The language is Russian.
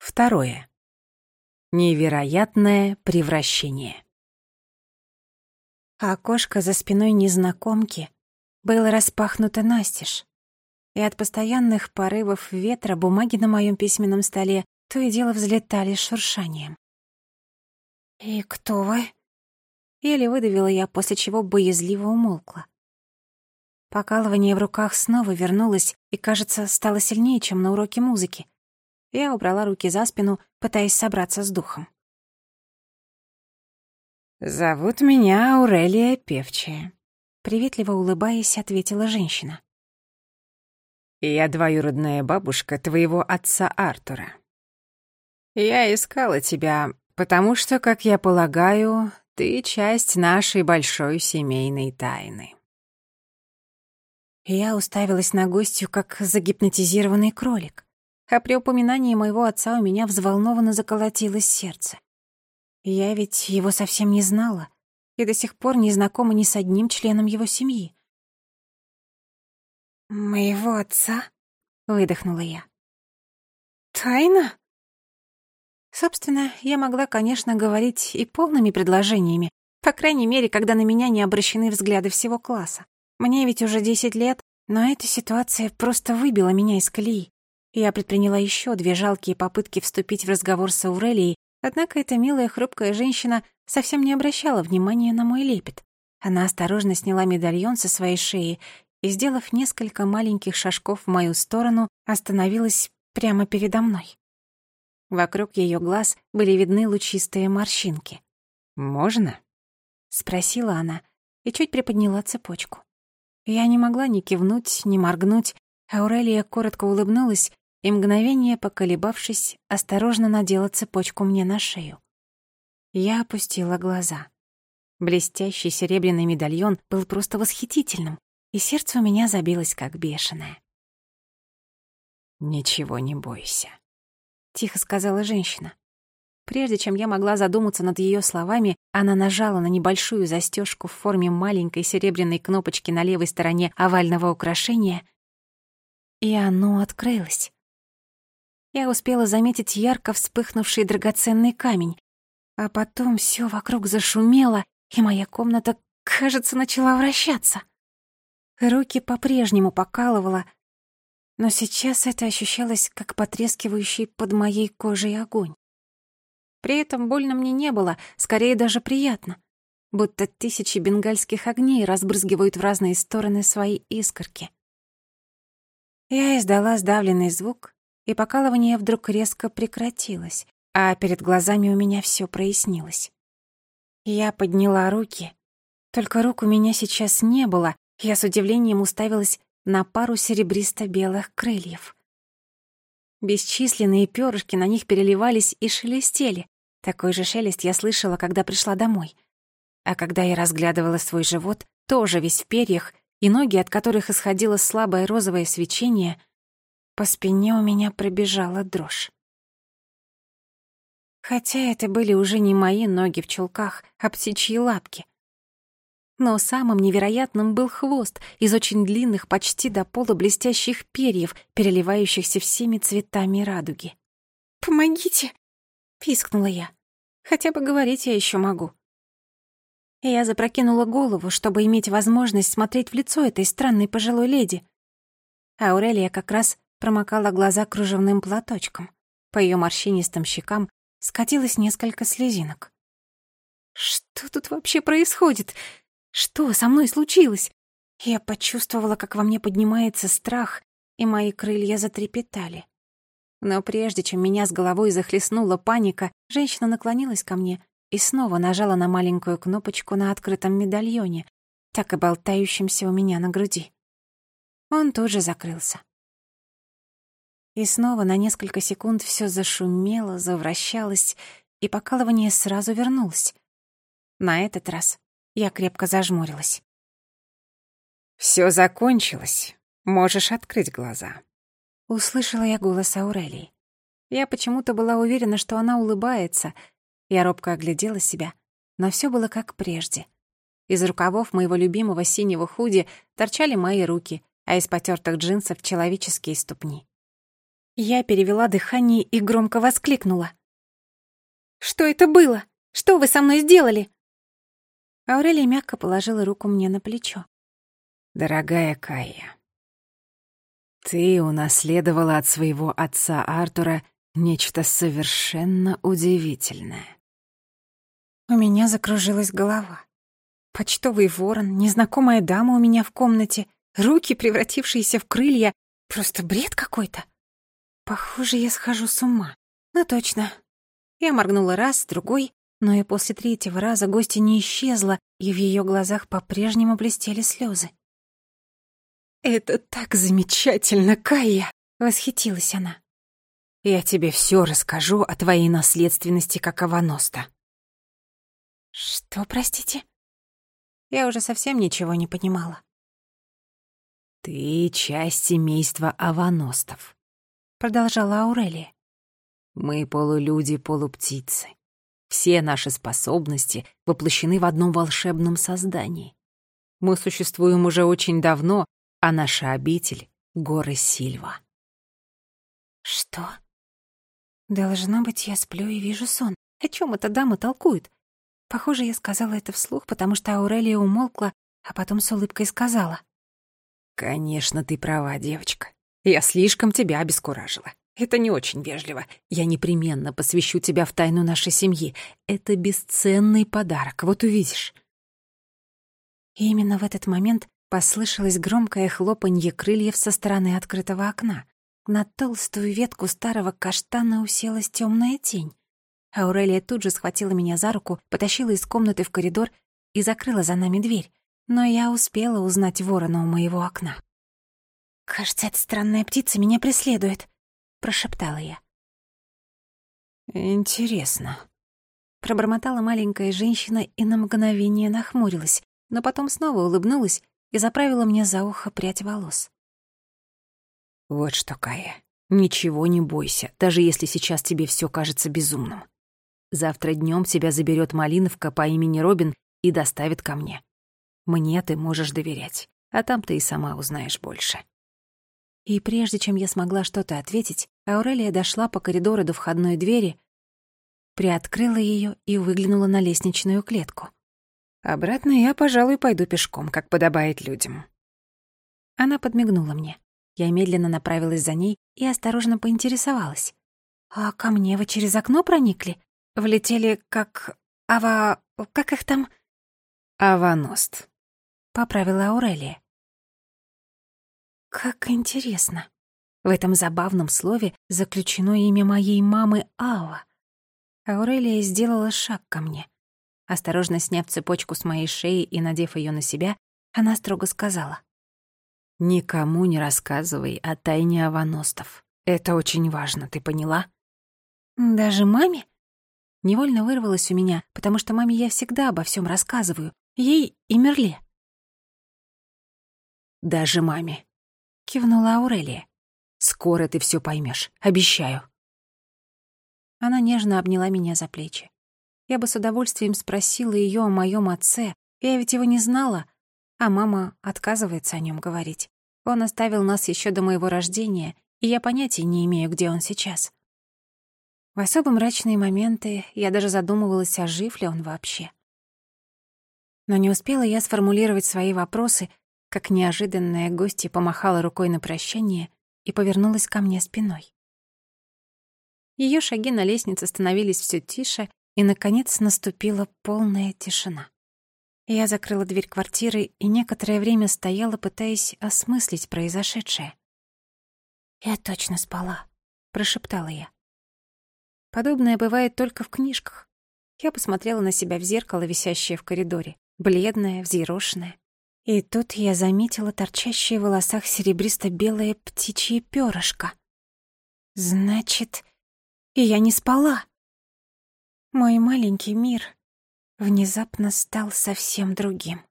Второе. Невероятное превращение. Окошко за спиной незнакомки было распахнуто настежь, и от постоянных порывов ветра бумаги на моем письменном столе то и дело взлетали шуршанием. «И кто вы?» Еле выдавила я, после чего боязливо умолкла. Покалывание в руках снова вернулось и, кажется, стало сильнее, чем на уроке музыки. Я убрала руки за спину, пытаясь собраться с духом. «Зовут меня Аурелия Певчая», — приветливо улыбаясь, ответила женщина. «Я двоюродная бабушка твоего отца Артура. Я искала тебя, потому что, как я полагаю, ты часть нашей большой семейной тайны». Я уставилась на гостью, как загипнотизированный кролик а при упоминании моего отца у меня взволнованно заколотилось сердце. Я ведь его совсем не знала и до сих пор не знакома ни с одним членом его семьи. «Моего отца?» — выдохнула я. «Тайна?» Собственно, я могла, конечно, говорить и полными предложениями, по крайней мере, когда на меня не обращены взгляды всего класса. Мне ведь уже десять лет, но эта ситуация просто выбила меня из колеи. Я предприняла еще две жалкие попытки вступить в разговор с Аурелией, однако эта милая хрупкая женщина совсем не обращала внимания на мой лепет. Она осторожно сняла медальон со своей шеи и, сделав несколько маленьких шажков в мою сторону, остановилась прямо передо мной. Вокруг ее глаз были видны лучистые морщинки. «Можно?» — спросила она и чуть приподняла цепочку. Я не могла ни кивнуть, ни моргнуть. Аурелия коротко улыбнулась и, мгновение поколебавшись, осторожно надела цепочку мне на шею. Я опустила глаза. Блестящий серебряный медальон был просто восхитительным, и сердце у меня забилось как бешеное. «Ничего не бойся», — тихо сказала женщина. Прежде чем я могла задуматься над ее словами, она нажала на небольшую застежку в форме маленькой серебряной кнопочки на левой стороне овального украшения, и оно открылось я успела заметить ярко вспыхнувший драгоценный камень. А потом все вокруг зашумело, и моя комната, кажется, начала вращаться. Руки по-прежнему покалывало, но сейчас это ощущалось как потрескивающий под моей кожей огонь. При этом больно мне не было, скорее даже приятно, будто тысячи бенгальских огней разбрызгивают в разные стороны свои искорки. Я издала сдавленный звук и покалывание вдруг резко прекратилось, а перед глазами у меня все прояснилось. Я подняла руки. Только рук у меня сейчас не было, я с удивлением уставилась на пару серебристо-белых крыльев. Бесчисленные перышки на них переливались и шелестели. Такой же шелест я слышала, когда пришла домой. А когда я разглядывала свой живот, тоже весь в перьях, и ноги, от которых исходило слабое розовое свечение, по спине у меня пробежала дрожь. Хотя это были уже не мои ноги в чулках, а птичьи лапки. Но самым невероятным был хвост из очень длинных, почти до пола блестящих перьев, переливающихся всеми цветами радуги. «Помогите!» — пискнула я. «Хотя бы говорить я еще могу». Я запрокинула голову, чтобы иметь возможность смотреть в лицо этой странной пожилой леди. Аурелия как раз промокала глаза кружевным платочком. По ее морщинистым щекам скатилось несколько слезинок. «Что тут вообще происходит? Что со мной случилось?» Я почувствовала, как во мне поднимается страх, и мои крылья затрепетали. Но прежде чем меня с головой захлестнула паника, женщина наклонилась ко мне и снова нажала на маленькую кнопочку на открытом медальоне, так и болтающемся у меня на груди. Он тут же закрылся. И снова на несколько секунд все зашумело, завращалось, и покалывание сразу вернулось. На этот раз я крепко зажмурилась. Все закончилось. Можешь открыть глаза». Услышала я голос Аурелии. Я почему-то была уверена, что она улыбается. Я робко оглядела себя, но все было как прежде. Из рукавов моего любимого синего худи торчали мои руки, а из потертых джинсов — человеческие ступни. Я перевела дыхание и громко воскликнула. «Что это было? Что вы со мной сделали?» Аурелия мягко положила руку мне на плечо. «Дорогая Кая, ты унаследовала от своего отца Артура нечто совершенно удивительное». У меня закружилась голова. Почтовый ворон, незнакомая дама у меня в комнате, руки, превратившиеся в крылья. Просто бред какой-то. Похоже, я схожу с ума. Ну точно. Я моргнула раз, другой, но и после третьего раза гостья не исчезла, и в ее глазах по-прежнему блестели слезы. «Это так замечательно, Кая!» — восхитилась она. «Я тебе все расскажу о твоей наследственности как Аваноста». «Что, простите?» Я уже совсем ничего не понимала. «Ты часть семейства Аваностов», — продолжала Аурелия. «Мы полулюди-полуптицы. Все наши способности воплощены в одном волшебном создании. Мы существуем уже очень давно, а наша обитель — горы Сильва». «Что?» «Должно быть, я сплю и вижу сон. О чем эта дама толкует? Похоже, я сказала это вслух, потому что Аурелия умолкла, а потом с улыбкой сказала. «Конечно, ты права, девочка. Я слишком тебя обескуражила. Это не очень вежливо. Я непременно посвящу тебя в тайну нашей семьи. Это бесценный подарок, вот увидишь». И именно в этот момент послышалось громкое хлопанье крыльев со стороны открытого окна. На толстую ветку старого каштана уселась темная тень. Аурелия тут же схватила меня за руку, потащила из комнаты в коридор и закрыла за нами дверь, но я успела узнать ворона у моего окна. «Кажется, эта странная птица меня преследует», — прошептала я. «Интересно», — пробормотала маленькая женщина и на мгновение нахмурилась, но потом снова улыбнулась и заправила мне за ухо прядь волос. «Вот что, Кая, ничего не бойся, даже если сейчас тебе все кажется безумным. Завтра днем тебя заберет Малиновка по имени Робин и доставит ко мне. Мне ты можешь доверять, а там ты и сама узнаешь больше». И прежде чем я смогла что-то ответить, Аурелия дошла по коридору до входной двери, приоткрыла ее и выглянула на лестничную клетку. «Обратно я, пожалуй, пойду пешком, как подобает людям». Она подмигнула мне. Я медленно направилась за ней и осторожно поинтересовалась. «А ко мне вы через окно проникли? Влетели как... Ава... Как их там?» «Аваност», — поправила Аурелия. «Как интересно. В этом забавном слове заключено имя моей мамы Ава. Аурелия сделала шаг ко мне. Осторожно сняв цепочку с моей шеи и надев ее на себя, она строго сказала. «Никому не рассказывай о тайне Аваностов. Это очень важно, ты поняла?» «Даже маме?» Невольно вырвалось у меня, потому что маме я всегда обо всем рассказываю. Ей и Мерле. «Даже маме», — кивнула Аурелия. «Скоро ты все поймешь, обещаю». Она нежно обняла меня за плечи. Я бы с удовольствием спросила ее о моем отце, я ведь его не знала, а мама отказывается о нем говорить. Он оставил нас еще до моего рождения, и я понятия не имею, где он сейчас. В особо мрачные моменты я даже задумывалась, а жив ли он вообще. Но не успела я сформулировать свои вопросы, как неожиданная гостья помахала рукой на прощание и повернулась ко мне спиной. Ее шаги на лестнице становились все тише, и, наконец, наступила полная тишина. Я закрыла дверь квартиры и некоторое время стояла, пытаясь осмыслить произошедшее. «Я точно спала», — прошептала я. Подобное бывает только в книжках. Я посмотрела на себя в зеркало, висящее в коридоре, бледная, взъерошенная. И тут я заметила торчащее в волосах серебристо-белое птичье перышко. Значит, я не спала. Мой маленький мир внезапно стал совсем другим.